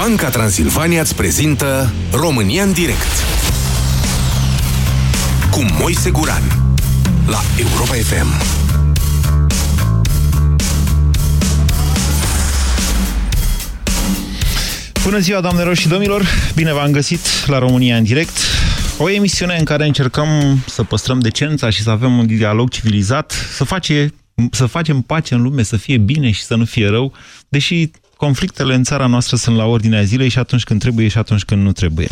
Banca Transilvania îți prezintă România în direct cu Moise Guran la Europa FM. Bună ziua, doamnelor și domnilor! Bine v-am găsit la România în direct. O emisiune în care încercăm să păstrăm decența și să avem un dialog civilizat, să, face, să facem pace în lume, să fie bine și să nu fie rău, deși conflictele în țara noastră sunt la ordinea zilei și atunci când trebuie și atunci când nu trebuie.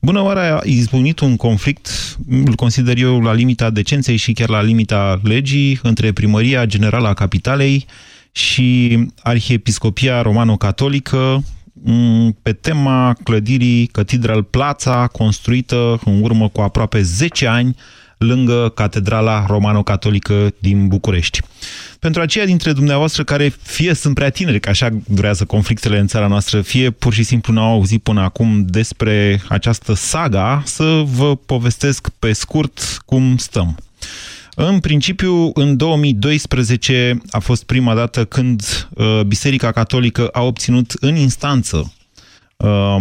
Bună oară a izbunit un conflict, îl consider eu la limita decenței și chiar la limita legii, între Primăria Generală a Capitalei și Arhiepiscopia Romano-Catolică mm, pe tema clădirii Catedral Plața, construită în urmă cu aproape 10 ani lângă Catedrala Romano-Catolică din București. Pentru aceia dintre dumneavoastră care fie sunt prea tineri, că așa durează conflictele în țara noastră, fie pur și simplu n-au auzit până acum despre această saga, să vă povestesc pe scurt cum stăm. În principiu, în 2012 a fost prima dată când uh, Biserica Catolică a obținut în instanță uh,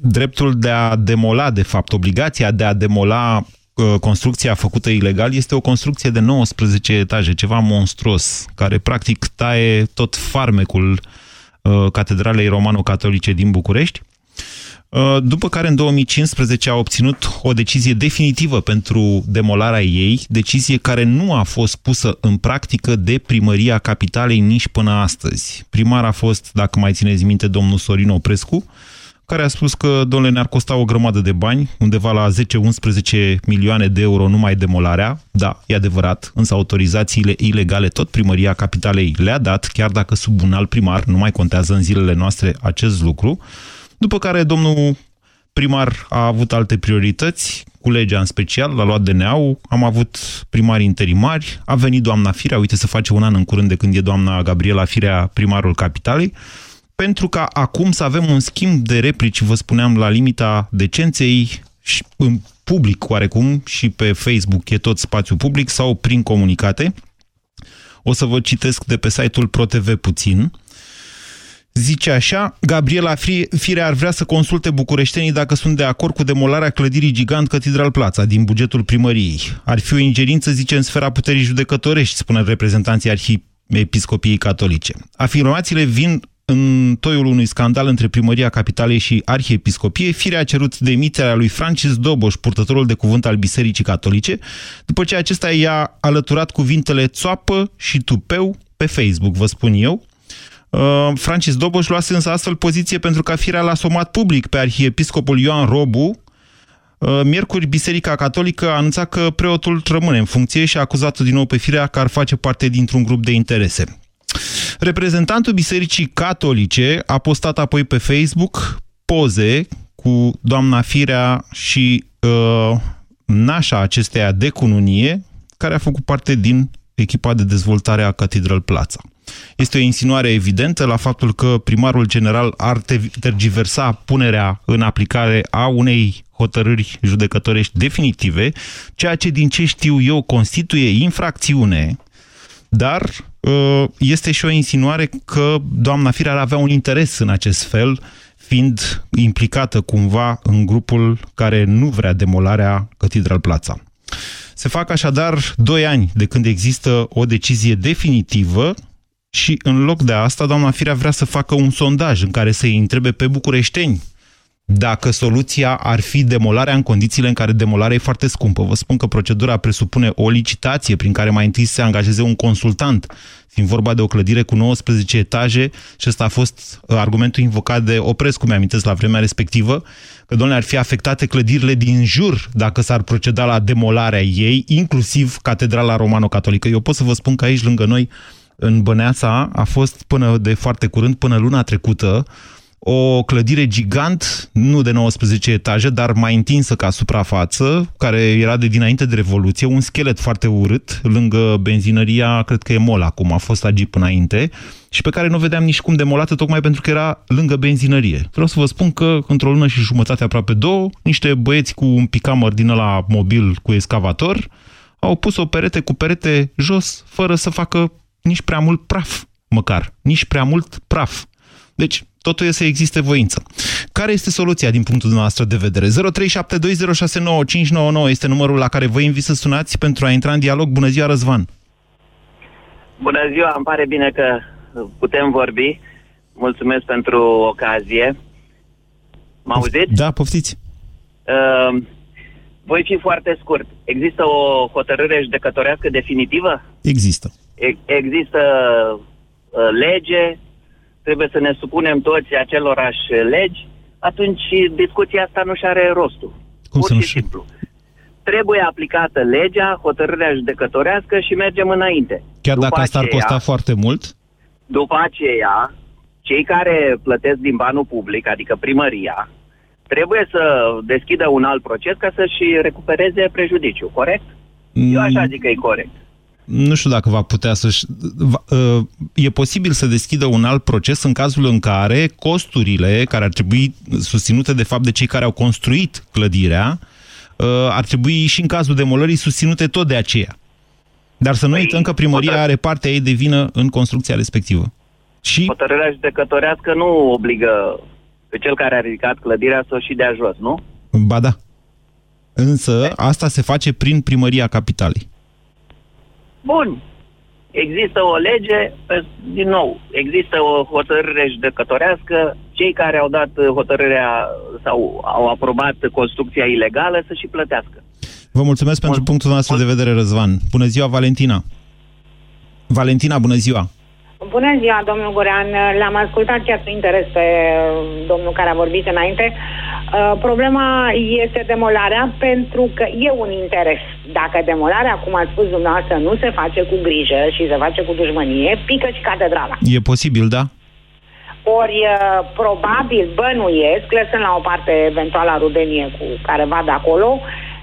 dreptul de a demola, de fapt, obligația de a demola Uh, construcția făcută ilegal este o construcție de 19 etaje, ceva monstruos, care practic taie tot farmecul uh, Catedralei Romano-Catolice din București. Uh, după care în 2015 a obținut o decizie definitivă pentru demolarea ei, decizie care nu a fost pusă în practică de primăria capitalei nici până astăzi. Primar a fost, dacă mai țineți minte, domnul Sorin Oprescu, care a spus că, domnule, ne-ar costa o grămadă de bani, undeva la 10-11 milioane de euro numai demolarea. Da, e adevărat, însă autorizațiile ilegale tot primăria capitalei le-a dat, chiar dacă sub un alt primar nu mai contează în zilele noastre acest lucru. După care domnul primar a avut alte priorități, cu legea în special, l-a luat DNA-ul, am avut primari interimari, a venit doamna Firea, uite să face un an în curând de când e doamna Gabriela Firea primarul capitalei, pentru ca acum să avem un schimb de replici, vă spuneam, la limita decenței și în public oarecum și pe Facebook e tot spațiu public sau prin comunicate. O să vă citesc de pe site-ul ProTV puțin. Zice așa, Gabriela Fire ar vrea să consulte bucureștenii dacă sunt de acord cu demolarea clădirii gigant Catedral Plața din bugetul primăriei. Ar fi o ingerință, zice, în sfera puterii judecătorești, spune reprezentanții Arhiepiscopiei Catolice. Afirmațiile vin în toiul unui scandal între Primăria Capitalei și Arhiepiscopie, firea a cerut demiterea lui Francis Doboș, purtătorul de cuvânt al Bisericii Catolice, după ce acesta i-a alăturat cuvintele țoapă și tupeu pe Facebook, vă spun eu. Uh, Francis Doboș luase însă astfel poziție pentru că firea l-a somat public pe arhiepiscopul Ioan Robu, uh, Miercuri, Biserica Catolică a anunțat că preotul rămâne în funcție și a acuzat din nou pe firea că ar face parte dintr-un grup de interese. Reprezentantul Bisericii Catolice a postat apoi pe Facebook poze cu doamna Firea și uh, nașa acesteia de cununie, care a făcut parte din echipa de dezvoltare a Catedral Plața. Este o insinuare evidentă la faptul că primarul general ar tergiversa punerea în aplicare a unei hotărâri judecătorești definitive, ceea ce din ce știu eu constituie infracțiune, dar Uh, este și o insinuare că doamna Firea ar avea un interes în acest fel, fiind implicată cumva în grupul care nu vrea demolarea Catedral Plața. Se fac așadar doi ani de când există o decizie definitivă și în loc de asta, doamna Firea vrea să facă un sondaj în care să-i întrebe pe bucureșteni dacă soluția ar fi demolarea în condițiile în care demolarea e foarte scumpă. Vă spun că procedura presupune o licitație prin care mai întâi se angajeze un consultant, fiind vorba de o clădire cu 19 etaje și ăsta a fost uh, argumentul invocat de Oprescu, mi-amintesc la vremea respectivă, că, domnule, ar fi afectate clădirile din jur dacă s-ar proceda la demolarea ei, inclusiv Catedrala Romano-Catolică. Eu pot să vă spun că aici, lângă noi, în Băneața, a fost până de foarte curând, până luna trecută, o clădire gigant, nu de 19 etaje, dar mai întinsă ca suprafață, care era de dinainte de Revoluție, un schelet foarte urât, lângă benzinăria, cred că e mol acum, a fost agip înainte, și pe care nu vedeam nici cum demolată, tocmai pentru că era lângă benzinărie. Vreau să vă spun că, într-o lună și jumătate, aproape două, niște băieți cu un picamăr din la mobil cu excavator au pus o perete cu perete jos, fără să facă nici prea mult praf, măcar. Nici prea mult praf. Deci, Totul este să existe voință. Care este soluția din punctul nostru de vedere? 0372069599 este numărul la care vă invit să sunați pentru a intra în dialog. Bună ziua, Răzvan! Bună ziua, îmi pare bine că putem vorbi. Mulțumesc pentru ocazie. Mă auziți? Da, poftiți. Uh, voi fi foarte scurt. Există o hotărâre judecătorească definitivă? Există. E- există uh, lege, trebuie să ne supunem toți acelorași legi, atunci discuția asta nu și are rostul. Cum Pur să nu și și- simplu. Trebuie aplicată legea, hotărârea judecătorească și mergem înainte. Chiar După dacă asta ar aceea- costa foarte mult? după aceea, cei care plătesc din banul public, adică primăria, trebuie să deschidă un alt proces ca să-și recupereze prejudiciu, corect? Eu așa zic că e corect. Nu știu dacă va putea să-și... va- uh, E posibil să deschidă un alt proces în cazul în care costurile care ar trebui susținute de fapt de cei care au construit clădirea uh, ar trebui și în cazul demolării susținute tot de aceea. Dar să nu Păi, uităm că primăria hotăr- are partea ei de vină în construcția respectivă. Și Hotărârea judecătorească nu obligă pe cel care a ridicat clădirea să o și dea jos, nu? Ba da. Însă asta se face prin primăria capitalei. Bun. Există o lege, pe, din nou, există o hotărâre judecătorească, cei care au dat hotărârea sau au aprobat construcția ilegală să și plătească. Vă mulțumesc pentru Mul- punctul nostru de vedere, Răzvan. Bună ziua, Valentina. Valentina, bună ziua. Bună ziua, domnul Gorean. L-am ascultat chiar cu interes pe uh, domnul care a vorbit înainte. Uh, Problema este demolarea pentru că e un interes. Dacă demolarea, cum a spus dumneavoastră, nu se face cu grijă și se face cu dușmănie, pică și catedrala. E posibil, da? Ori, uh, probabil, bănuiesc, lăsând la o parte eventuala rudenie cu careva de acolo, uh,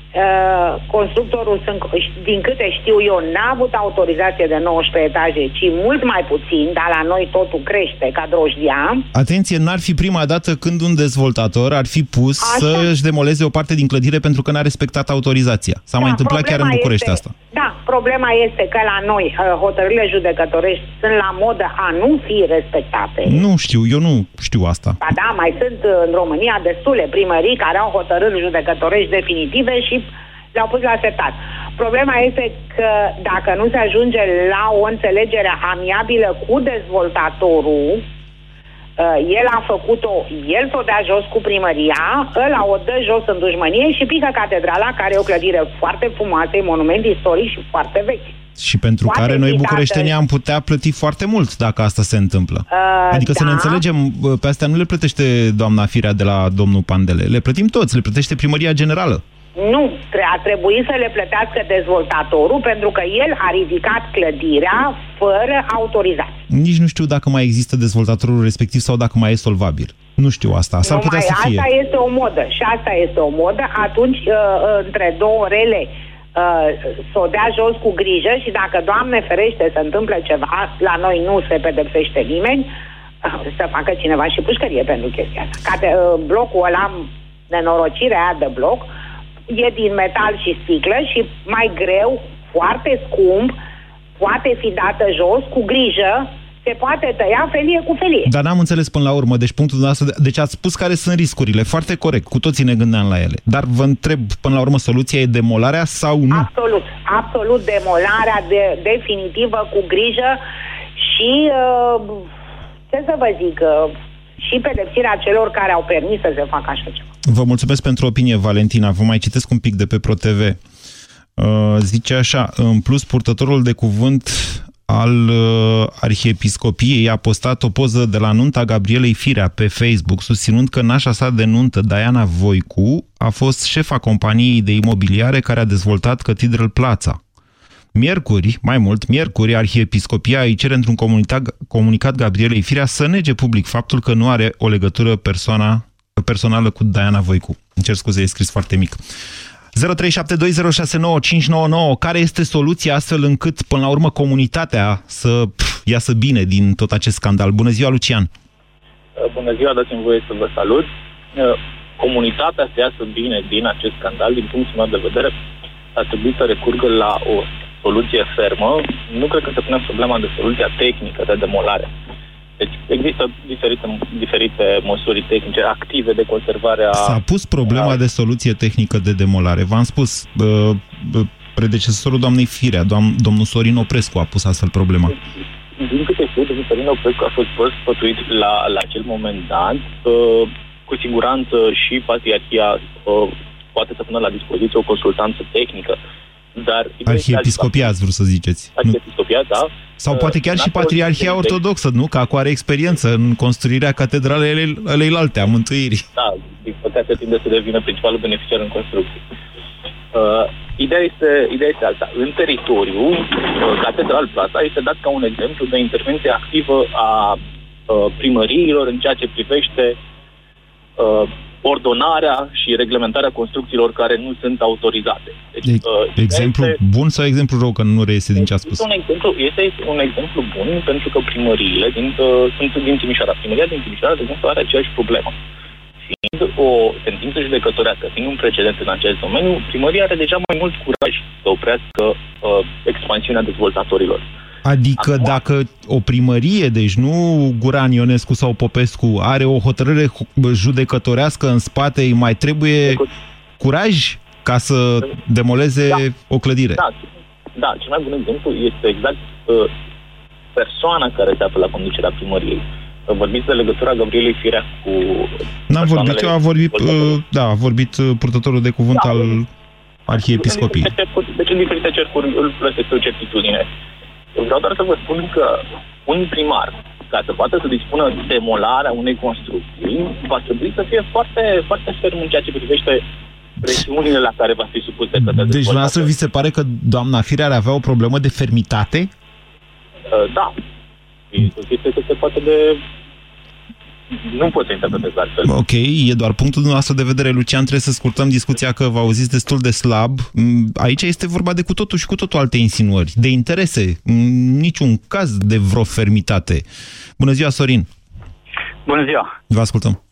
constructorul, sunt, din câte știu eu, n-a avut autorizație de 19 etaje, ci mult mai puțin, dar la noi totul crește ca drojdia. Atenție, n-ar fi prima dată când un dezvoltator ar fi pus Așa. să-și demoleze o parte din clădire pentru că n-a respectat autorizația. S-a mai întâmplat chiar în problema București este, asta. Da, problema este că la noi uh, hotărârile judecătorești sunt la modă a nu fi respectate. Nu știu, eu nu știu asta. Ba da, mai sunt uh, în România destule primării care au hotărâri judecătorești definitive și le-au pus la setat. Problema este că dacă nu se ajunge la o înțelegere amiabilă cu dezvoltatorul, uh, el a făcut-o, el s-o dea jos cu primăria, ăla o dă jos în dușmănie și pică catedrala, care e o clădire foarte frumoasă, e monument istoric și foarte vechi. Și pentru Poate care noi fi bucureștenii dată- am putea plăti foarte mult dacă asta se întâmplă. Uh, Adică să ne da. înțelegem, bă, pe astea nu le plătește doamna Firea de la domnul Pandele. Le plătim toți, le plătește primăria generală. Nu, tre- a trebuit să le plătească dezvoltatorul pentru că el a ridicat clădirea fără autorizație. Nici nu știu dacă mai există dezvoltatorul respectiv sau dacă mai e solvabil. Nu știu asta. S-ar putea Numai să fie. asta este o modă și asta este o modă, atunci uh, uh, între două rele uh, să o dea jos cu grijă și dacă, Doamne ferește, se întâmplă ceva, la noi nu se pedepsește nimeni, uh, să facă cineva și pușcărie pentru chestia asta. Cate, uh, blocul ăla, nenorocirea aia de bloc, e din metal și sticlă și mai greu, foarte scump, poate fi dată jos cu grijă, se poate tăia felie cu felie. Dar n-am înțeles până la urmă, deci punctul dumneavoastră... de- Deci ați spus care sunt riscurile, foarte corect, cu toții ne gândeam la ele. Dar vă întreb, până la urmă, soluția e demolarea sau nu? Absolut, absolut demolarea de, definitivă cu grijă și uh, ce să vă zic, uh, și pedepsirea celor care au permis să se facă așa ceva. Vă mulțumesc pentru opinie, Valentina. Vă mai citesc un pic de pe ProTV. Uh, zice așa, în plus, purtătorul de cuvânt al uh, Arhiepiscopiei a postat o poză de la nunta Gabrielei Firea pe Facebook, susținând că nașa sa de nuntă, Diana Voicu, a fost șefa companiei de imobiliare care a dezvoltat Cathedral Plața. Miercuri, mai mult, miercuri, Arhiepiscopia îi cere într-un comunicat, comunicat Gabrielei Firea să nege public faptul că nu are o legătură persoana, personală cu Diana Voicu. Îmi cer scuze, e scris foarte mic. 0372069599. Care este soluția astfel încât, până la urmă, comunitatea să pf, iasă bine din tot acest scandal? Bună ziua, Lucian! Bună ziua, dați-mi voie să vă salut. Uh, Comunitatea să iasă bine din acest scandal, din punctul meu de vedere, ar trebui să recurgă la o soluție fermă. Nu cred că se pune problema de soluția tehnică de demolare. Deci există diferite, diferite măsuri tehnice active de conservare a... S-a pus problema de soluție tehnică de demolare. V-am spus, predecesorul doamnei Firea, doam, domnul Sorin Oprescu a pus astfel problema. Din câte știu, domnul Sorin Oprescu a fost fost sfătuit la, la acel moment dat. Cu siguranță și patriarhia poate să pună la dispoziție o consultanță tehnică dar Arhiepiscopia ați vrut să ziceți. Arhiepiscopia, da. Sau poate chiar și Patriarhia Ortodoxă, nu? Că acum are experiență în construirea catedralei aleilalte a mântuirii. Da, din păcate tinde să devină principalul beneficiar în construcție. Uh, ideea, este, ideea este alta. În teritoriu, uh, Catedral Plaza este dat ca un exemplu de intervenție activă a uh, primăriilor în ceea ce privește uh, ordonarea și reglementarea construcțiilor care nu sunt autorizate. Deci, de, uh, exemplu este, bun sau exemplu rău, că nu reiese din ce a spus? Este un exemplu, este un exemplu bun pentru că primăriile din, uh, sunt din Timișoara. Primăria din Timișoara, de exemplu, are aceeași problemă. Fiind o sentință judecătorească, fiind un precedent în acest domeniu, primăria are deja mai mult curaj să oprească uh, expansiunea dezvoltatorilor. Adică Acum, dacă o primărie, deci nu Guran Ionescu sau Popescu, are o hotărâre judecătorească în spate, îi mai trebuie curaj ca să demoleze da. o clădire. Da, da, cel mai bun exemplu este exact uh, persoana care se află la conducerea primăriei. Vorbiți de legătura Gabrielei Firea cu... N-am vorbit, eu a vorbit, uh, da, a vorbit uh, purtătorul de cuvânt da, al arhiepiscopiei. Deci în diferite cercuri îl plăsesc o certitudine. Vreau doar să vă spun că un primar, ca să poată să dispună demolarea unei construcții, va trebui să fie foarte, foarte ferm în ceea ce privește presiunile la care va fi supus de către Deci, dumneavoastră, vi se pare că doamna Firea ar avea o problemă de fermitate? Uh, da. Este că se poate de nu pot să interpretez altfel. Ok, e doar punctul nostru de vedere, Lucian, trebuie să scurtăm discuția că vă auziți destul de slab. Mm, aici este vorba de cu totul și cu totul alte insinuări, de interese, niciun caz de vreo fermitate. Bună ziua, Sorin! Bună ziua! Vă ascultăm.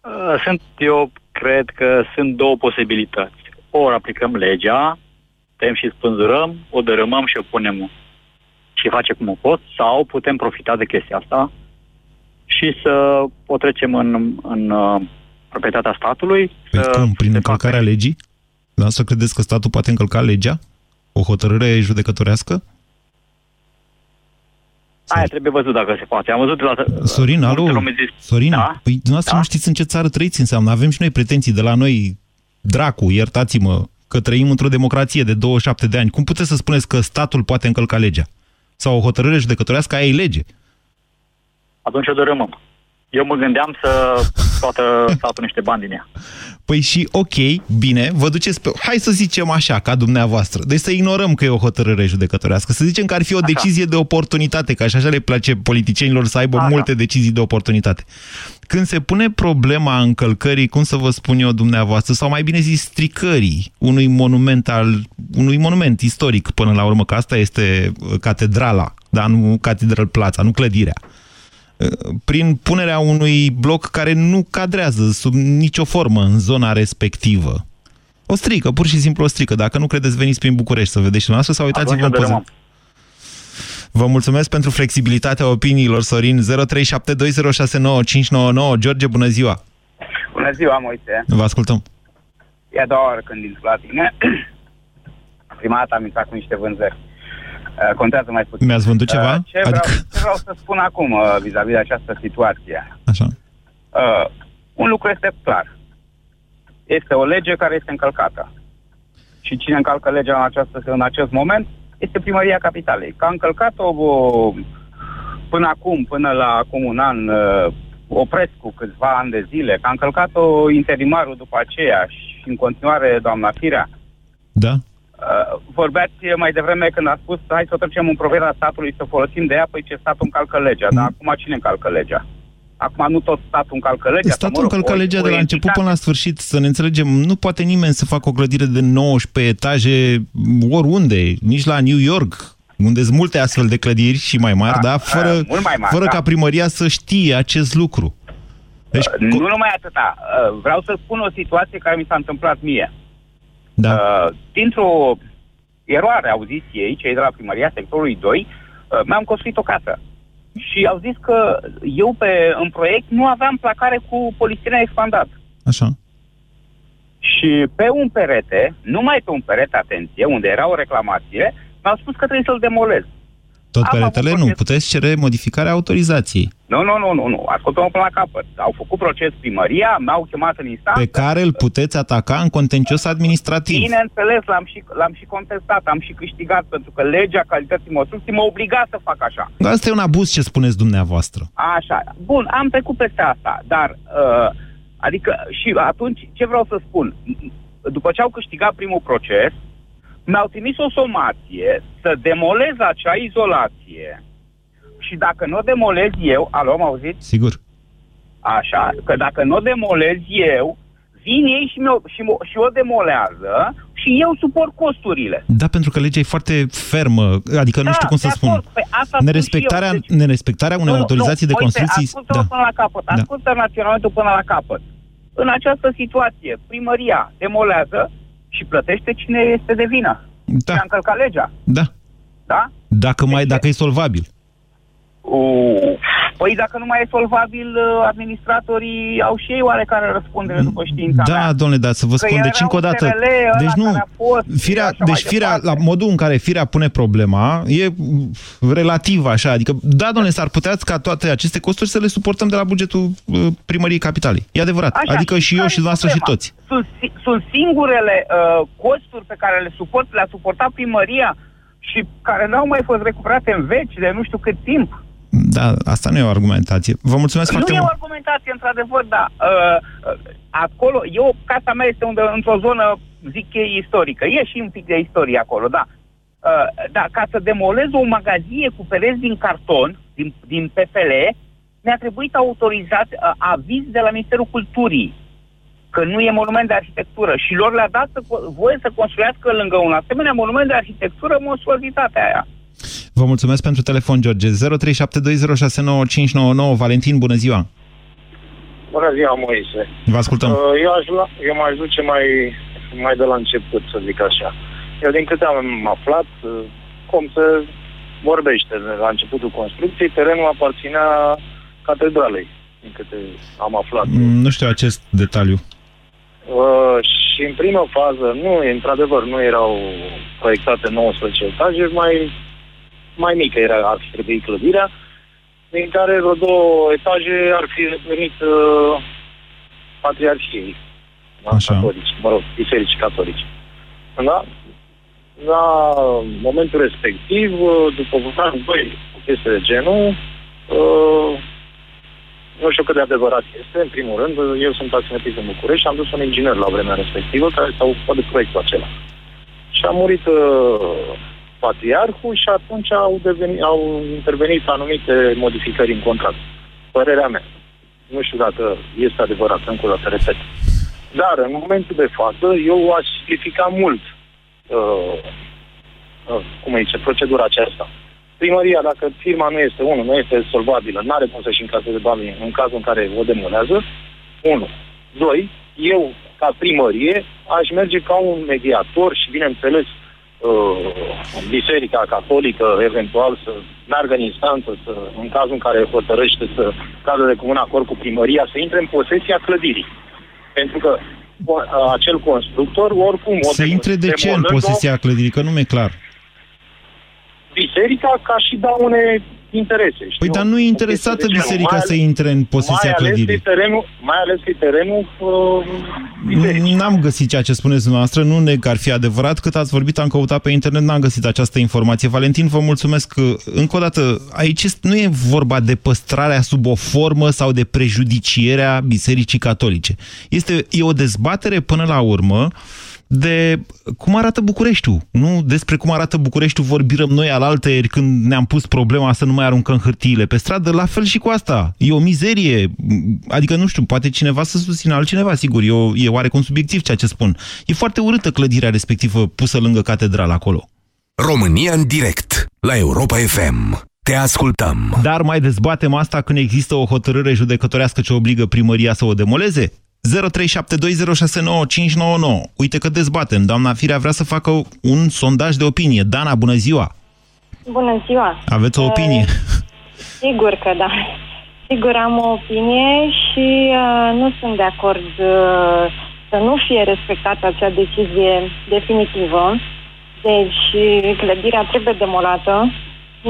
Uh, sunt, eu cred că sunt două posibilități. Ori aplicăm legea, tem și spânzurăm, o dărâmăm și o punem și face cum o pot, sau putem profita de chestia asta și să o trecem în, în uh, proprietatea statului. Păi să cum? Prin încălcarea facă... legii? Da, să credeți că statul poate încălca legea? O hotărâre judecătorească? Aia trebuie văzut dacă se poate. Am văzut la... Sorin, alo? Sorin, da? păi dumneavoastră da? nu știți în ce țară trăiți înseamnă. Avem și noi pretenții de la noi, dracu, iertați-mă, că trăim într-o democrație de 27 de ani. Cum puteți să spuneți că statul poate încălca legea? Sau o hotărâre judecătorească, aia e lege atunci o dărâmăm. Eu mă gândeam să scoată statul niște bani din ea. Păi și ok, bine, vă duceți pe... Hai să zicem așa, ca dumneavoastră. Deci să ignorăm că e o hotărâre judecătorească. Să zicem că ar fi o așa. decizie de oportunitate, că așa le place politicienilor să aibă așa. multe decizii de oportunitate. Când se pune problema încălcării, cum să vă spun eu dumneavoastră, sau mai bine zis stricării unui monument al unui monument istoric până la urmă, că asta este catedrala, dar nu catedral plața, nu clădirea prin punerea unui bloc care nu cadrează sub nicio formă în zona respectivă. O strică, pur și simplu o strică. Dacă nu credeți, veniți prin București să vedeți și dumneavoastră sau uitați-vă în poză. Vă mulțumesc pentru flexibilitatea opiniilor, Sorin. 0372069599. George, bună ziua! Bună ziua, Moise! Vă ascultăm. E a doua oară când intru la tine. Prima dată am intrat cu niște vânzări. Uh, contează mai puțin. Mi-ați vândut ceva? Uh, ce, adică... vreau, ce vreau să spun acum uh, vis-a-vis de această situație? Așa. Uh, un lucru este clar. Este o lege care este încălcată. Și cine încalcă legea în, această, în acest moment este primăria capitalei. Că a încălcat-o până acum, până la acum un an, uh, Oprescu câțiva ani de zile, că a încălcat-o interimarul după aceea și în continuare doamna Firea. Da. Uh, vorbeați mai devreme când a spus hai să trecem în provera statului să folosim de ea, păi ce statul încalcă legea. Mm. Dar acum cine încalcă legea? Acum nu tot statul încalcă legea. Statul mă rog, încalcă legea o, de la început până la sfârșit, să ne înțelegem. Nu poate nimeni să facă o clădire de 19 etaje oriunde, nici la New York, unde sunt multe astfel de clădiri și mai mari, da, dar fără, uh, mai mari, fără da. ca primăria să știe acest lucru. Deci, uh, nu numai atâta. Uh, vreau să spun o situație care mi s-a întâmplat mie. Da. Uh, și au zis că eu pe, în proiect nu aveam placare cu polistiren expandat. Așa. Și pe un perete, numai pe un perete, atenție, unde era o reclamație, mi-au spus că trebuie să-l demolez. Tot Am peretele avut nu. proces- Puteți cere modificarea autorizației Nu, nu, nu, nu, nu. Ascultă-mă până la capăt. Au făcut proces primăria, m-au chemat în instanță. pe care îl puteți ataca în contencios administrativ. Bineînțeles, l-am și, l-am și contestat, am și câștigat, pentru că legea calității construcții mă obliga să fac așa. Asta e un abuz ce spuneți dumneavoastră. Așa. Bun, am trecut peste asta, dar, uh, adică, și atunci, ce vreau să spun? După ce au câștigat primul proces, mi-au trimis o somație să demolez acea izolație și dacă nu o demolez eu, alo, am auzit? Sigur. Așa, că dacă nu o demolez eu, vin ei și, mi-o, și, mo- și o demolează și eu suport costurile. Da, pentru că legea e foarte fermă, adică nu Da, știu cum să de spun. acord. Păi asta spun Nerespectarea, și eu. Deci- nerespectarea unei Nu, nu, autorizații nu, de uite, construcții... Ascultă-mă Da. până la capăt. Da. Ascultă raționamentul până la capăt. În această situație, primăria demolează și plătește cine este de vină. Da. Și a încălcat legea. Da. Da? Dacă, mai, Deci- dacă e solvabil. Uh, Păi dacă nu mai e solvabil, uh, administratorii au și ei oarecare răspundere după știința Da, mea. domnule, dar să vă Că spun, era deci încă o un dată. SRL ăla Deci nu, care a fost și firea, așa mai deci firea, la departe. modul în care firea pune problema, e mm, relativ așa. Adică, da, domnule, s-ar putea ca toate aceste costuri să le suportăm de la bugetul uh, primăriei capitalei. E adevărat. Așa, adică și eu care și e dumneavoastră și problema? toți. Sunt, si- sunt singurele uh, costuri pe care le suport, le-a suportat primăria și care n-au mai fost recuperate în veci de nu știu cât timp. Da, asta nu e o argumentație. Vă mulțumesc Nu foarte e o mult. argumentație, într-adevăr, dar uh, uh, acolo, eu, casa mea este unde, într-o zonă, zic că e istorică. E și un pic de istorie acolo, da. Uh, da, ca să demolez o magazie cu pereți din carton, din, din PFL, mi-a trebuit autorizat uh, aviz de la Ministerul Culturii că nu e monument de arhitectură și lor le-a dat să, co- voie să construiască lângă un asemenea monument de arhitectură monstruozitatea aia. Vă mulțumesc pentru telefon, George. 0372069599. Valentin, bună ziua. Bună ziua, Moise. Vă ascultăm. Uh, Eu, aș lua, eu m-aș duce mai, mai de la început, să zic așa. Eu, din câte am aflat, uh, cum se vorbește de la începutul construcției, terenul aparținea catedralei, din câte am aflat. Mm, Nu știu acest detaliu. Uh, și în primă fază, nu, într-adevăr, nu erau proiectate 19 etaje, mai, mai mică era, ar fi trebuit clădirea, din care vreo două etaje ar fi venit uh, patriarhiei da, Așa. catolici, mă rog, biserici catolici. Da? La momentul respectiv, uh, după un an, doi, o chestie de genul, uh, nu știu cât de adevărat este, în primul rând, eu sunt taximetrist în București și am dus un inginer la vremea respectivă care s-a ocupat de proiectul acela. Și a murit uh, patriarhul și atunci au, devenit, au intervenit anumite modificări în contract. Părerea mea. Nu știu dacă este adevărat, încă o dată repet. Dar, în momentul de față, eu aș simplifica mult uh, uh, cum îi zice, procedura aceasta. Primăria, dacă firma nu este, unul, nu este solvabilă, nu are cum să-și încaseze banii în cazul în care o demolează, unu. Doi, eu, ca primărie, aș merge ca un mediator și, bineînțeles, uh, biserica catolică, eventual, să meargă în instanță, să, în cazul în care hotărăște să cadă de comun acord cu primăria, să intre în posesia clădirii. Pentru că uh, acel constructor, oricum... o Să demo- intre de ce în demolând-o, posesia clădirii? Că nu mi-e clar. biserica ca și daune interese. Păi știu? dar nu e O interesată chestie de genul. biserica Mai să ales- intre în posesia mai ales că clădirii. e terenul, mai ales că e terenul uh, bisericii. N-am găsit ceea ce spuneți dumneavoastră, nu neg că ar fi adevărat. Cât ați vorbit, am căutat pe internet, n-am găsit această informație. Valentin, vă mulțumesc. că, Încă o dată, aici este- nu e vorba de păstrarea sub o formă sau de prejudicierea Bisericii Catolice. Este, e o dezbatere până la urmă de cum arată Bucureștiul. Nu despre cum arată Bucureștiul vorbirăm noi alaltăieri când ne-am pus problema să nu mai aruncăm hârtiile pe stradă, la fel și cu asta. E o mizerie. Adică, nu știu, poate cineva să susțină altcineva, sigur, e, o, e oarecum subiectiv ceea ce spun. E foarte urâtă clădirea respectivă pusă lângă catedrală acolo. România în direct la Europa FM. Te ascultăm. Dar mai dezbatem asta când există o hotărâre judecătorească ce obligă primăria să o demoleze? 0372069599. Uite că dezbatem. Doamna Firea vrea să facă un sondaj de opinie. Dana, bună ziua! Bună ziua! Aveți o Uh, opinie? Sigur că da. Sigur am o opinie și uh, nu sunt de acord uh, să nu fie respectată acea decizie definitivă. Deci clădirea trebuie demolată.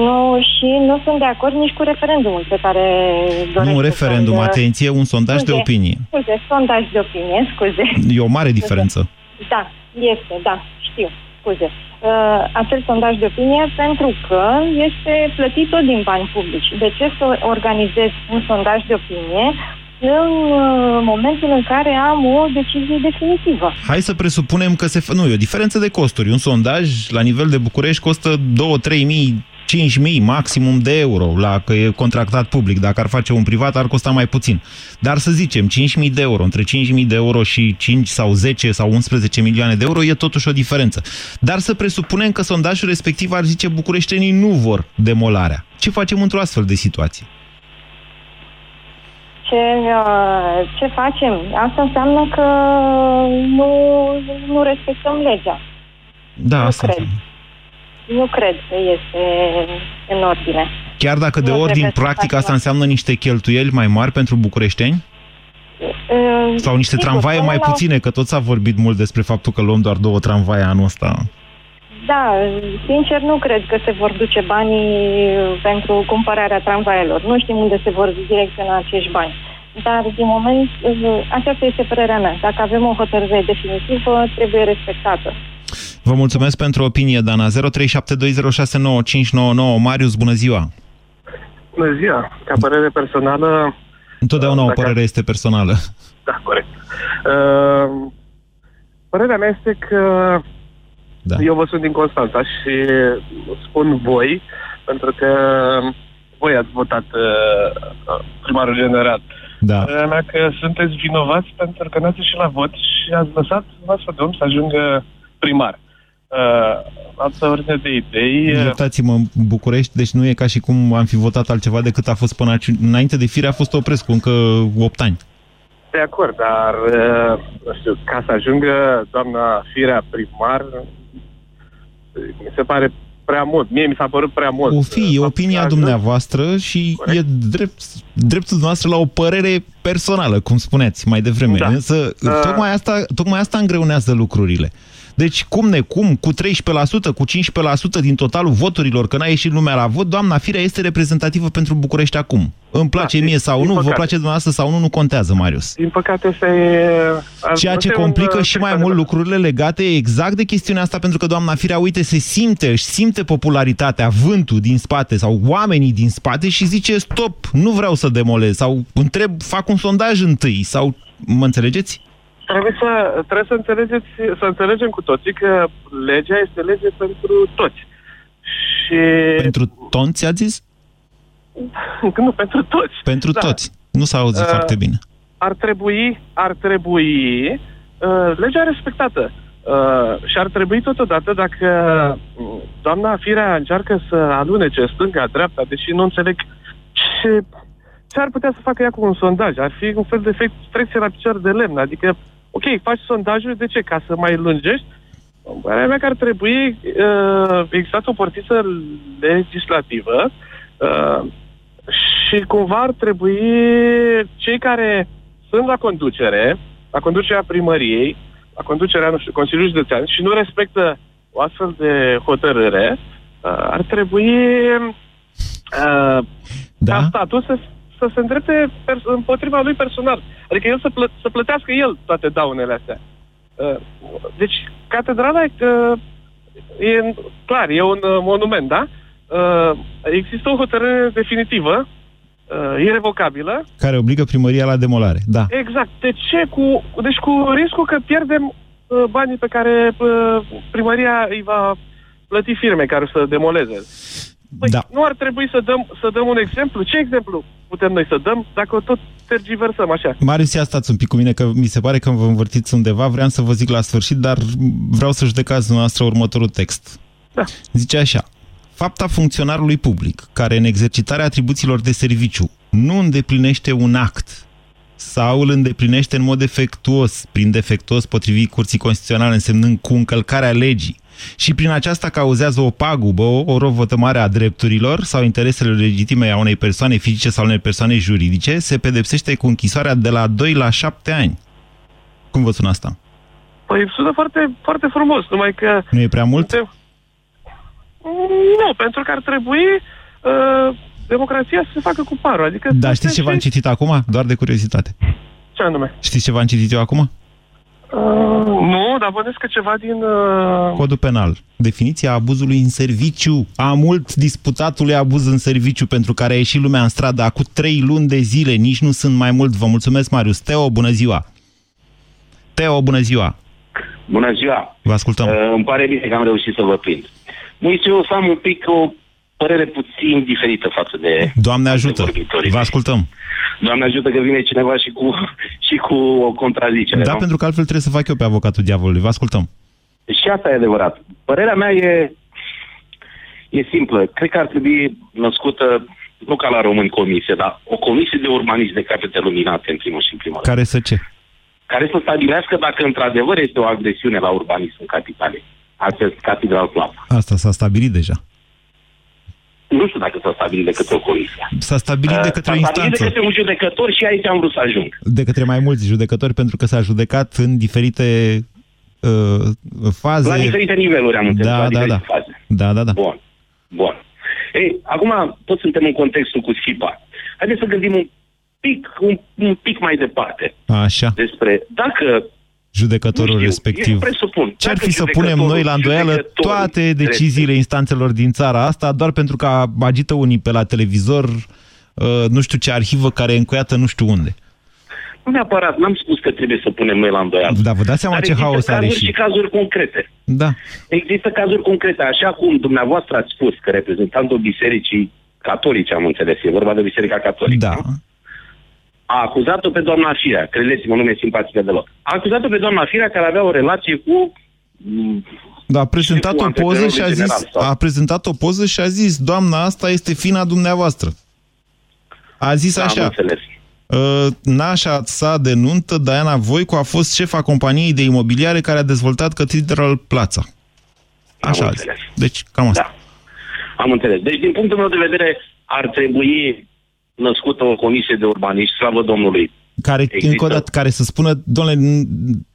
Nu, și nu sunt de acord nici cu referendumul pe care dorește Nu referendum, să-l- atenție, un sondaj de Scuze, opinie. Scuze, sondaj de opinie, scuze. E o mare diferență. Da, este, da, știu, scuze. Uh, acel sondaj de opinie pentru că este plătit tot din bani publici. De ce să organizez un sondaj de opinie în uh, momentul în care am o decizie definitivă? Hai să presupunem că se... Fă... Nu, e o diferență de costuri. Un sondaj la nivel de București costă 2-3 mii 5.000 maximum de euro, la că e contractat public. Dacă ar face un privat, ar costa mai puțin. Dar să zicem, 5.000 de euro, între 5.000 de euro și 5 sau 10 sau 11 milioane de euro, e totuși o diferență. Dar să presupunem că sondajul respectiv ar zice bucureștenii nu vor demolarea. Ce facem într-o astfel de situație? Ce, uh, ce facem? Asta înseamnă că nu, nu respectăm legea. Da, Nu asta cred. înseamnă. Nu cred că este în ordine. Chiar dacă de Nu ordin trebuie să practic facem asta înseamnă niște cheltuieli mai mari pentru bucureșteni? Uh, Sau niște sigur, tramvaie până mai la- puține, că tot s-a vorbit mult despre faptul că luăm doar două tramvaie anul ăsta. Da, sincer nu cred că se vor duce banii pentru cumpărarea tramvaielor. Nu știm unde se vor direcționa acești bani. Dar, din moment, aceasta este părerea mea. Dacă avem o hotărâre definitivă, trebuie respectată. Vă mulțumesc pentru opinie, Dana. 0372069599. Marius, bună ziua! Bună ziua! Ca părere personală, Întotdeauna o Dacă- părere este personală. da, corect. Uh, părerea mea este că Da. eu vă sunt din Constanța și spun voi, pentru că voi ați votat uh, primarul general. Da. Părerea mea că sunteți vinovați pentru că n-ați ieșit la vot și ați lăsat un astfel de om să ajungă primar. Uh, altă ordine de idei... uh, Iertați-mă, în București, deci nu e ca și cum am fi votat altceva decât a fost până aici. înainte de fire a fost Oprescu, încă 8 ani. De acord, dar uh, nu știu, ca să ajungă doamna Firea primar, mi se pare prea mult. Mie mi s-a părut prea mult. O fi, e Faptul opinia că a ajuns- dumneavoastră și Corect. e drept, dreptul dumneavoastră la o părere personală, cum spuneați mai devreme. Da. Însă, Uh. tocmai, asta, tocmai asta îngreunează lucrurile. Deci, cum ne cum, cu 13%, cu 15% din totalul voturilor, că n-a ieșit lumea la vot, doamna Firea este reprezentativă pentru București acum. Îmi place Da, mie din- sau din nu, vă păcate. place dumneavoastră sau nu, nu contează, Marius. Din păcate, asta e... Ceea asta ce e un, complică uh, și mai sector mult de- lucrurile legate exact de chestiunea asta, pentru că doamna Firea, uite, se simte, își simte popularitatea, vântul din spate sau oamenii din spate și zice stop, nu vreau să demolez sau întreb, fac un sondaj întâi sau, mă înțelegeți? Trebuie să, trebuie să înțelegeți, să înțelegem cu toții că legea este lege pentru toți. Și... Pentru tonți, a zis? Nu, pentru toți. Pentru Da. toți. Nu s-a auzit Uh, foarte bine. ar trebui, ar trebui uh, legea respectată. Uh, și ar trebui totodată dacă uh, doamna Firea încearcă să alunece stânga-dreapta, deși nu înțeleg ce, ce ar putea să facă ea cu un sondaj. Ar fi un fel de efect trecție la picior de lemn. Adică, ok, faci sondajul, de ce? Ca să mai lungești? Părerea mea că ar trebui uh, exact o portiță legislativă uh, și cumva ar trebui cei care sunt la conducere, la conducerea primăriei, la conducerea, nu știu, Consiliului Județean și nu respectă o astfel de hotărâre, uh, ar trebui uh, Da? ca statul să, să se îndrepte pers- împotriva lui personal. Adică el să, plă- să plătească el toate daunele astea. Uh, deci, catedrala uh, e clar, e un uh, monument, da? Uh, există o hotărâre definitivă, uh, irrevocabilă. Care obligă primăria la demolare. Da. Exact. De ce? Cu, deci cu riscul că pierdem uh, banii pe care uh, primăria îi va plăti firme care să demoleze. Păi, Da. nu ar trebui să dăm, să dăm un exemplu? Ce exemplu putem noi să dăm dacă tot tergiversăm așa? Marius, ia stați un pic cu mine, că mi se pare că vă învârtiți undeva. Vreau să vă zic la sfârșit, dar vreau să judecați dumneavoastră următorul text. Da. Zice așa. Fapta funcționarului public, care în exercitarea atribuțiilor de serviciu nu îndeplinește un act sau îl îndeplinește în mod defectuos, prin defectuos potrivit Curții Constituționale, însemnând cu încălcarea legii, și prin aceasta cauzează o pagubă, o rovătămare a drepturilor sau interesele legitime a unei persoane fizice sau unei persoane juridice, se pedepsește cu închisoarea de la 2 la 7 ani. Cum vă sună asta? Păi sună foarte, foarte frumos, numai că... Nu e prea mult? Suntem... Nu, pentru că ar trebui uh, democrația să se facă cu parul. Adică Da, știți ce v-am citit acum? Doar de curiozitate. Ce anume? Știți ce v-am citit eu acum? Uh, nu, dar bănesc că ceva din... Uh... Codul penal. Definiția abuzului în serviciu. A mult disputatului abuz în serviciu pentru care a ieșit lumea în stradă acum trei luni de zile. Nici nu sunt mai mult. Vă mulțumesc, Marius. Teo, bună ziua! Teo, bună ziua! Bună ziua! Vă ascultăm. Uh, îmi pare bine că am reușit să vă prind. Moise, eu o să am un pic o părere puțin diferită față de... Doamne ajută! Vă ascultăm! Doamne ajută că vine cineva și cu, și cu o contrazicere, Da, nu? pentru că altfel trebuie să fac eu pe avocatul diavolului. Vă ascultăm. Și asta e adevărat. Părerea mea e, e simplă. Cred că ar trebui născută, nu ca la români comisie, dar o comisie de urbanism de capete luminate, în primul și în primul rând. Care să ce? Care să stabilească dacă într-adevăr este o agresiune la urbanism în capitale. Acest Catedral Club. Asta s-a stabilit deja. Nu știu dacă s-a stabilit de către o comisie. S-a stabilit de către o S-a stabilit instanță. de către un judecător și aici am vrut să ajung. De către mai mulți judecători, pentru că s-a judecat în diferite uh, faze. La diferite niveluri am înțeles. Da, la da, diferite da. Faze. Da, da, da. Bun. Bun. Ei, acum toți suntem în contextul cu SIPA. Haideți să gândim un pic, un, un pic mai departe Așa. despre dacă Judecătorul Nu știu, respectiv. eu presupun, Ce ar dacă fi să punem judecătorul- noi la îndoială judecătorul toate deciziile instanțelor din țara asta, doar pentru că agită unii pe la televizor uh, nu știu ce arhivă care e încuiată nu știu unde. Nu neapărat, n-am spus că trebuie să punem noi la îndoială. Da, vă dați seama Dar ce există haos are cazuri și... și cazuri concrete. Da. Există cazuri concrete, așa cum dumneavoastră ați spus că reprezentantul bisericii catolice, am înțeles, e vorba de biserica catolică. Da. nu? A acuzat-o pe doamna Firea, credeți-mă, nu mi-e simpatică deloc. A acuzat-o pe doamna Firea care avea o relație cu... mm, Da, a prezentat cu o poză și a antreprenorul zis, general, sau- a prezentat o poză și a zis, doamna, asta este fina dumneavoastră. A zis Da, am așa, înțeles. uh, nașa sa de nuntă, Diana Voicu, a fost șefa companiei de imobiliare care a dezvoltat Cathedral Plața. Așa a zis. înțeles. Deci, cam asta. Da. Am înțeles. Deci, din punctul meu de vedere, ar trebui născută o comisie de urbanism, slavă Domnului. Care, Există. încă o dată, care să spună, domnule,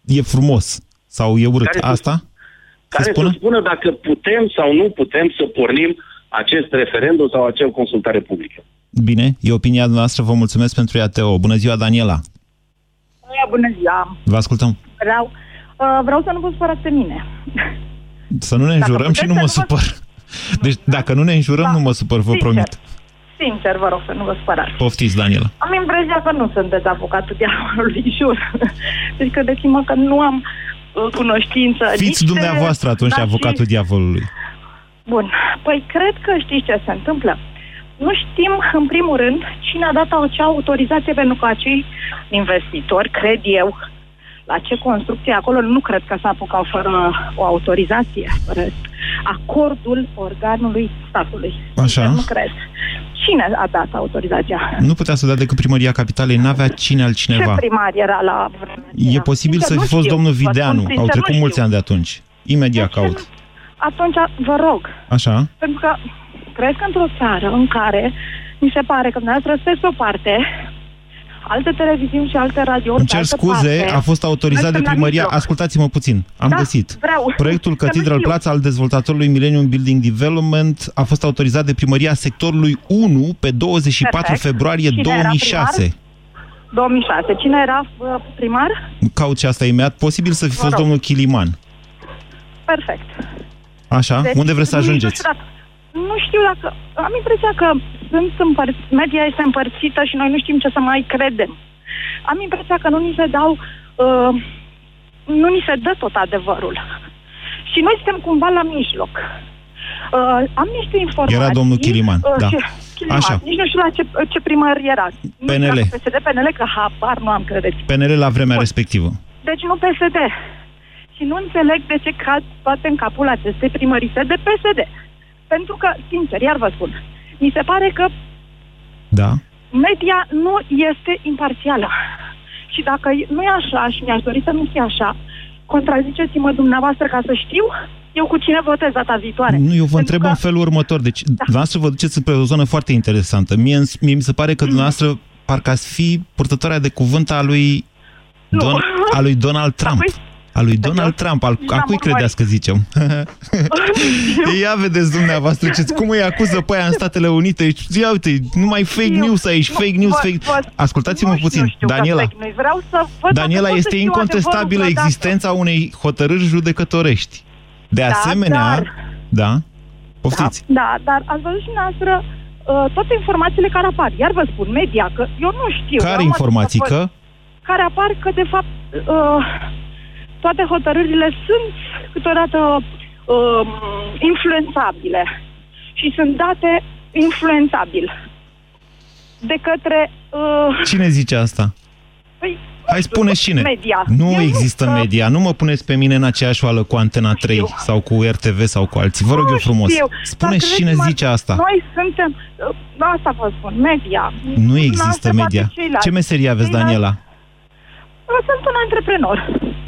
e frumos sau e urât. Care să- Asta? Care spună? să spună dacă putem sau nu putem să pornim acest referendum sau acel consultare publică. Bine, e opinia noastră, vă mulțumesc pentru ea, Teo. Bună ziua, Daniela. Bună ziua! Vă ascultăm. Vreau, uh, vreau să nu vă supărați pe mine. Să nu ne Dacă înjurăm și puteți nu mă să nu vă- supăr. Deci, dacă nu ne înjurăm, Da. nu mă supăr, vă Sincer. promit. Sincer, vă rog să nu vă supărați. Poftiți, Daniela. Am impresia că nu sunteți avocatul diavolului, jur. Deci credeți-mă că nu am uh, cunoștință. nici Fiți de- dumneavoastră atunci dar și- avocatul diavolului. Bun. Păi cred că știți ce se întâmplă. Nu știm, în primul rând, cine a dat acea autorizație pentru că acei investitori, cred eu, la ce construcție acolo, nu cred că s-a apucat fără o autorizație, fără acordul organului statului. Așa. Nu cred. Cine a dat autorizația? Nu putea să dea decât primăria capitalei, n-avea cine altcineva. Ce primar era la vremea E aceea? posibil Sincer, să fi nu fost știu. domnul Vă spun Videanu. sincer, Au nu trecut știu. mulți ani de atunci. Imediat caut. Atunci, vă rog, Așa? Pentru că cred că într-o țară în care mi se pare că dumneavoastră sunteți pe o parte, alte televiziuni și alte radiouri Îmi pe cer altă scuze, parte, a fost autorizat noi de suntem la primăria... mijloc. Ascultați-mă puțin, am Da, găsit. vreau. Proiectul Că nu Cathedral știu. Plaza al dezvoltatorului Millennium Building Development a fost autorizat de primăria sectorului 1 pe 24 Perfect. februarie Cine era 2006. 2006. Cine era uh, primar? Caut și asta imediat. Posibil să fi fost rog. domnul Chiliman. Perfect. Așa? Unde vreți să nici ajungeți? Nu știu, dacă, nu știu dacă... Am impresia că sunt împăr... media este împărțită și noi nu știm ce să mai credem. Am impresia că nu ni se dau... Uh, nu ni se dă tot adevărul. Și noi suntem cumva la mijloc. Uh, am niște informații... Era domnul Chiliman, da. ce, Chiliman. Așa. Nici nu știu la ce, ce primar era. Nu știu PNL. dacă PSD, PNL, că habar nu am credeți. PNL la vremea respectivă. Deci nu PSD. Și nu înțeleg de ce cad toate în capul acestei primărise de PSD. Pentru că, sincer, iar vă spun, mi se pare că Da? media nu este imparțială. Și dacă nu e așa și mi-aș dori să nu fie așa, contraziceți-mă dumneavoastră ca să știu eu cu cine votez data viitoare. Nu, eu vă Pentru întreb că- în felul următor. Deci, da. dumneavoastră vă duceți pe o zonă foarte interesantă. Mie, îns- mie mi se pare că dumneavoastră parcă ați fi purtătoarea de cuvânt a lui, Don, a lui Donald Trump. A lui Donald Trump, al, a cui credeți că zicem? Ia vedeți dumneavoastră ce, cum îi acuză pe aia în Statele Unite. Ia uite, numai fake news aici, fake news, vă- fake... vă- Ascultați-mă puțin, știu că Daniela. fake news. Vreau să văd Daniela, dacă pot să este știu incontestabilă adevărul vreodată. existența unei hotărâri judecătorești. De Da, asemenea, dar- da, poftiți. Da, dar ați văzut și noastră uh, toate informațiile care apar. Iar vă spun, media, că eu nu știu. Care Eu am informații? atâta Că? Care apar că, de fapt, uh, toate hotărârile sunt câteodată uh, influențabile și sunt date influențabil de către... Uh, Cine zice asta? păi, Hai spuneți cine. Media. Nu Eu există uh, media. Nu mă puneți pe mine în aceeași oală cu Antena 3 sau cu RTV sau cu alții. Vă rog eu frumos. știu, Spuneți dar cine credeți-mă, zice asta. Noi suntem... Uh, asta vă spun, media. Nu există Noastră, media. poate ceilalți. Ce meserie aveți, Ceilalți- Daniela? Eu sunt un antreprenor.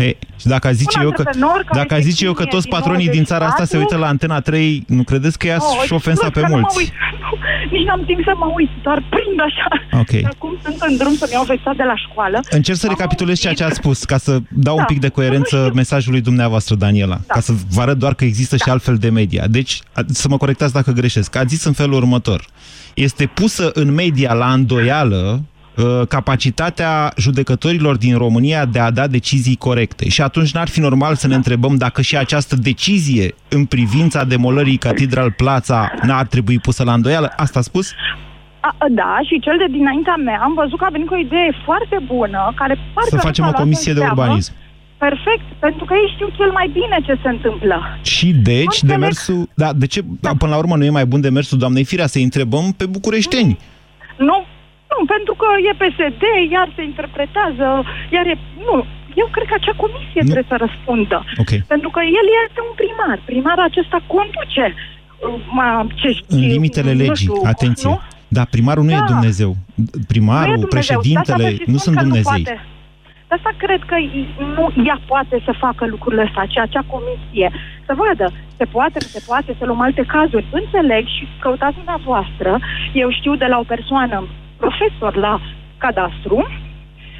Ei, și dacă aș zice Un eu că, antreprenor care dacă aș zice eu că deține toți din patronii din țara asta se 94, uită la Antena 3, nu credeți că i-ați Oh, și ofensat scuze pe că Nu mă mulți? uit. Nu, nici n-am timp să mă uit, doar prind așa. Ok. Și Acum sunt în drum să-mi iau vexat de la școală. Încerc să recapitulez ceea ce ați spus, ca să dau un Da, pic de coerență mesajului dumneavoastră, Daniela, ca să vă arăt doar că există și altfel de media. Deci, a- să mă corectați dacă greșesc. Ați zis în felul următor. Este pusă în media la îndoială uh, capacitatea judecătorilor din România de a da decizii corecte. Și atunci n-ar fi normal să ne întrebăm dacă și această decizie în privința demolării Catedral Plața n-ar trebui pusă la îndoială? Asta a spus? A, da, și cel de dinaintea mea am văzut că a venit cu o idee foarte bună, care parcă Să nu facem s-a o luat comisie în de seamă. urbanism. Perfect, pentru că ei știu cel mai bine ce se întâmplă. Și deci înțeleg. demersul... Da, de ce? Da. Până la urmă nu e mai bun demersul doamnei Firea să întrebăm pe bucureșteni. Nu, nu, pentru că e PSD, iar se interpretează, iar e... Nu, eu cred că acea comisie Nu. trebuie să răspundă. Ok. Pentru că el este un primar. Primarul acesta conduce uh, ma, ce În limitele nu legii, știu, atenție. Nu? Da, primarul nu e Da. Dumnezeu. Nu e Primarul, Dumnezeu. președintele, De asta vă și nu spun sunt că Dumnezei. Nu poate. De asta cred că i- nu, ea poate să facă lucrurile astea, ci acea comisie. Să vadă, se poate, nu se poate, să luăm alte cazuri. Înțeleg și căutați dumneavoastră. Eu știu de la o persoană, profesor la cadastru,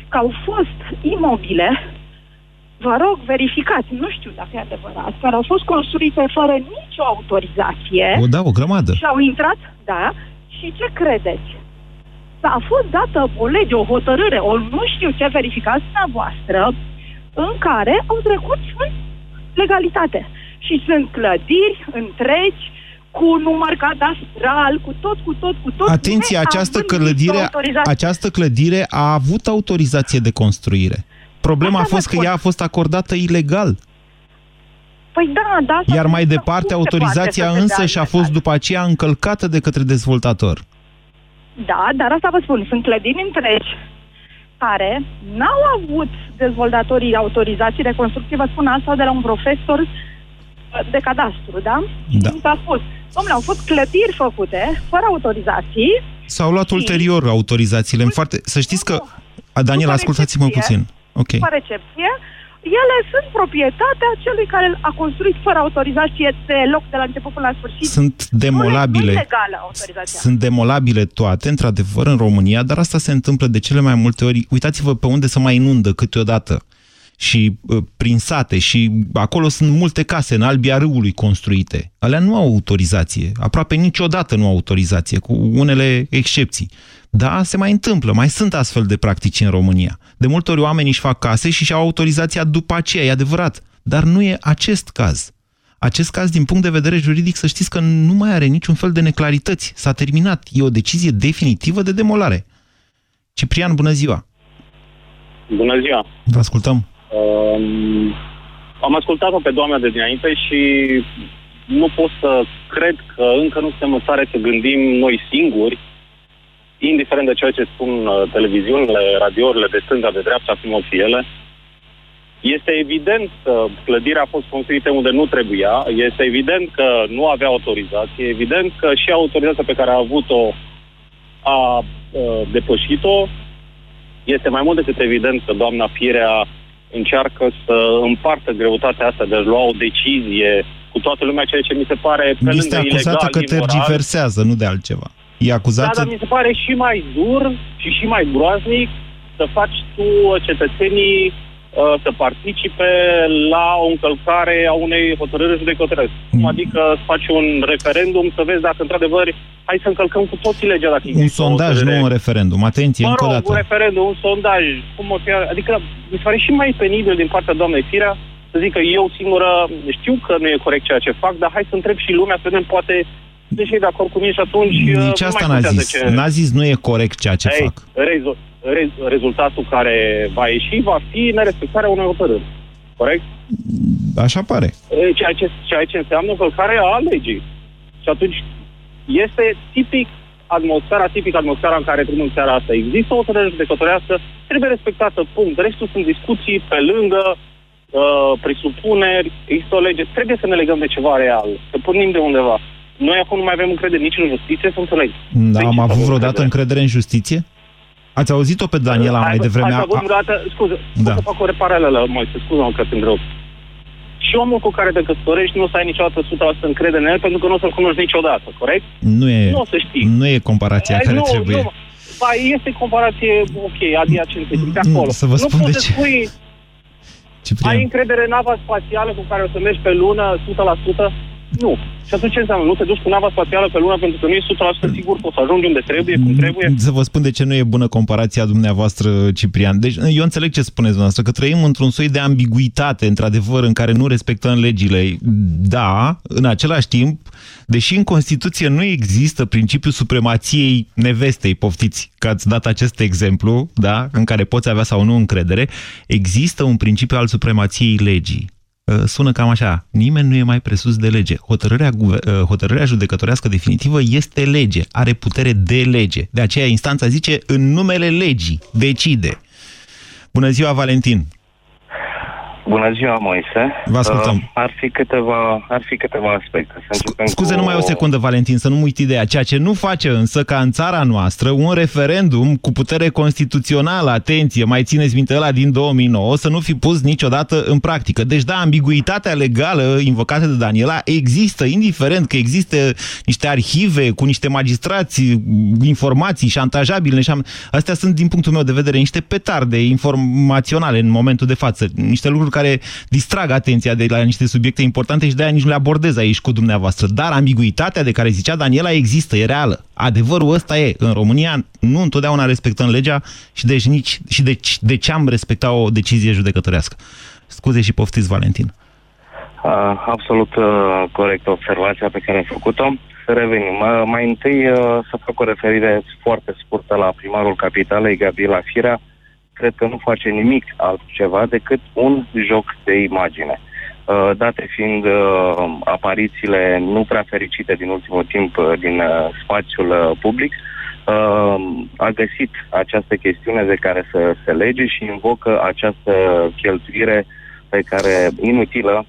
că au fost imobile, vă rog, verificați, nu știu dacă e adevărat, care au fost construite fără nicio autorizație. O, da, o grămadă. Și au intrat, da, și ce credeți? A fost dată o lege, o hotărâre, o nu știu ce verificați dumneavoastră, în care au trecut în legalitate. Și sunt clădiri întregi, cu număr cadastral, cu tot, cu tot, cu tot. Atenție, neavând această nicio clădire, autorizație. această clădire a avut autorizație de construire. Problema a Asta vă fost că spun. ea a fost acordată ilegal. Păi da, da. asta Iar mai spun că departe, cum se poate autorizația să se însă dea și-a fost după aceea încălcată de către dezvoltator. Da, dar asta vă spun, sunt clădiri întregi care n-au avut dezvoltatorii autorizații de construcție, vă spun asta de la un profesor uh, de cadastru, da? Da. Și mi s-a spus, domnule, au fost clădiri făcute fără autorizații, S-au luat ulterior autorizațiile. În foarte... Să știți că... A, Daniel, După ascultați-mă recepție, puțin. Ok. după recepție, ele sunt proprietatea celui care a construit fără autorizație de loc de la început până la sfârșit. Sunt Nu demolabile. e legală autorizația. Sunt demolabile toate, într-adevăr, în România, dar asta se întâmplă de cele mai multe ori. Uitați-vă pe unde se mai inundă câteodată. Și uh, prin sate și acolo sunt multe case în albia râului construite. Alea nu au autorizație. Aproape niciodată nu au autorizație, cu unele excepții. Da, se mai întâmplă. Mai sunt astfel de practici în România. De multe ori oamenii își fac case și și-au autorizația după aceea, e adevărat. Dar nu e acest caz. Acest caz, din punct de vedere juridic, să știți că nu mai are niciun fel de neclarități. S-a terminat. E o decizie definitivă de demolare. Ciprian, bună ziua! Bună ziua! Vă ascultăm. Um, am ascultat-o pe doamna de dinainte și nu pot să cred că încă nu suntem în stare să gândim noi singuri, indiferent de ceea ce spun uh, televiziunile, radiourile de stânga, de dreapta, cum o fi ele. Este evident că clădirea a fost construită unde nu trebuia, este evident că nu avea autorizație, evident că și autorizația pe care a avut-o a uh, depășit-o, este mai mult decât evident că doamna Firea încearcă să împartă greutatea asta de a lua o decizie cu toată lumea, ceea ce mi se pare pe Este lângă acuzată ilegal, că imoral. tergiversează, nu de altceva. E Da, acuzată... dar mi se pare și mai dur și și mai groaznic să faci tu cetățenii uh, să participe la o încălcare a unei hotărâri judecătorești. Mm. Cum adică să faci un referendum, să vezi dacă într-adevăr hai să încălcăm cu toții legea dacă Un există o sondaj, nu hotărâre. un referendum. Atenție, Mă încă o rog, dată. un referendum, un sondaj, cum o fi, adică mi se pare și mai penibil din partea doamnei Firea să zic că eu singură știu că nu e corect ceea ce fac, dar hai să întreb și lumea, să vedem, poate deși e de acord cu mine și atunci uh, Nici nu asta mai n-a contează zis. ce... N-a zis nu e corect ceea ce Ei, fac. rezu- rez- rezultatul care va ieși va fi nerespectarea unei hotărâri. Corect? Așa pare. E, Ceea ce, ceea ce înseamnă încălcarea a legii. Și atunci este tipic atmosfera, tipic atmosfera în care trăim în seara asta. Există o hotărâre judecătorească, trebuie respectată, punct. Restul sunt discuții pe lângă, uh, presupuneri, există o lege. Trebuie să ne legăm de ceva real, să pornim de undeva. Noi acum nu mai avem încredere nici în justiție, să înțeleg. Da, am avut avem vreodată încredere în justiție? Ați auzit-o pe Daniela mai devreme? Ați avut A- vreodată, scuze, Da. da. să fac o paralelă, mai să scuză că sunt rău. Și omul cu care te căsătorești nu o să ai niciodată 100% încredere în el pentru că nu o să-l cunoști niciodată, corect? Nu e, Nu o să știi. nu e comparația Ai, care nu, trebuie. Nu, ba, este comparație, ok, adiacentă, de acolo. să vă nu spun de poți să ce. spui, Ciprian. ai încredere în nava spațială cu care o să mergi pe lună 100%? Nu. Și atunci ce înseamnă? Nu te duci cu nava spațială pe lună pentru că nu e 100% sigur că o să ajungi unde trebuie, cum trebuie? Să vă spun de ce nu e bună comparația dumneavoastră, Ciprian. Deci, eu înțeleg ce spuneți dumneavoastră, că trăim într-un soi de ambiguitate, într-adevăr, în care nu respectăm legile. Da, în același timp, deși în Constituție nu există principiul supremației nevestei, poftiți că ați dat acest exemplu, da, în care poți avea sau nu încredere, există un principiu al supremației legii. Uh, sună cam așa, nimeni nu e mai presus de lege. Hotărârea, guver- uh, hotărârea judecătorească definitivă este lege, are putere de lege. De aceea instanța zice, în numele legii, decide. Bună ziua, Valentin! Bună ziua, Moise. Vă ascultăm. Uh, ar, fi câteva, ar fi câteva aspecte. Să începem Scuze cu... numai o secundă, Valentin, să nu uit ideea. Ceea ce nu face însă ca în țara noastră un referendum cu putere constituțională, atenție, mai țineți minte ăla din 2009, să nu fi pus niciodată în practică. Deci da, ambiguitatea legală invocată de Daniela există, indiferent că există niște arhive cu niște magistrați, informații șantajabile. Neșam... Astea sunt, din punctul meu de vedere, niște petarde informaționale în momentul de față. Niște lucruri care distrag atenția de la niște subiecte importante și de-aia nici nu le abordez aici cu dumneavoastră. Dar ambiguitatea de care zicea Daniela există, e reală. Adevărul ăsta e. În România nu întotdeauna respectăm legea și deci nici și deci de ce am respectat o decizie judecătorească. Scuze și poftiți, Valentin. Uh, absolut uh, corect observația pe care ai făcut-o. Să revenim. Uh, mai întâi uh, să fac o referire foarte scurtă la primarul capitalei, Gabriela Firea. Cred că nu face nimic altceva decât un joc de imagine. Uh, date fiind uh, aparițiile nu prea fericite din ultimul timp uh, din uh, spațiul uh, public, uh, a găsit această chestiune de care să se lege și invocă această cheltuire pe care inutilă, a,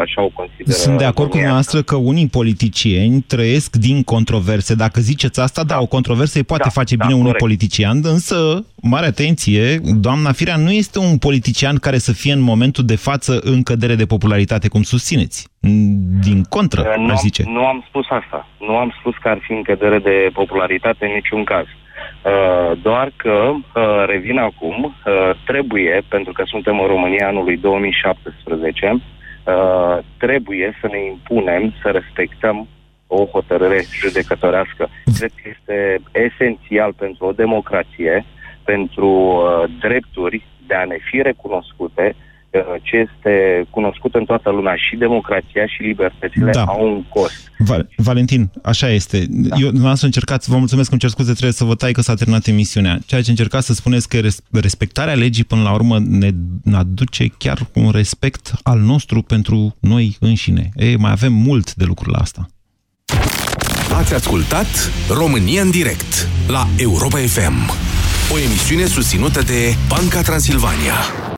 așa o consideră. Sunt de acord cu România. dumneavoastră că unii politicieni trăiesc din controverse. Dacă ziceți asta, da, o controversă îi poate Da, face da, bine unui corect. politician, însă, mare atenție, doamna Firea nu este un politician care să fie în momentul de față în cădere de popularitate, cum susțineți. Din contră, Uh, nu, aș am, zice. nu am spus asta. Nu am spus că ar fi în cădere de popularitate în niciun caz. Uh, doar că uh, revin acum, uh, trebuie, pentru că suntem în România anului 2017, uh, trebuie să ne impunem să respectăm o hotărâre judecătorească. Cred că este esențial pentru o democrație, pentru uh, drepturi de a ne fi recunoscute, uh, ce este cunoscut în toată lumea și democrația și libertățile Da. au un cost. Val- Valentin, așa este. Da. Eu, dumneavoastră încercați, vă mulțumesc, îmi cer scuze, trebuie să vă tai că s-a terminat emisiunea. Ceea ce încercați să spuneți că res- respectarea legii până la urmă ne, ne aduce chiar un respect al nostru pentru noi înșine. Ei, mai avem mult de lucru la asta. Ați ascultat România în direct la Europa FM, o emisiune susținută de Banca Transilvania.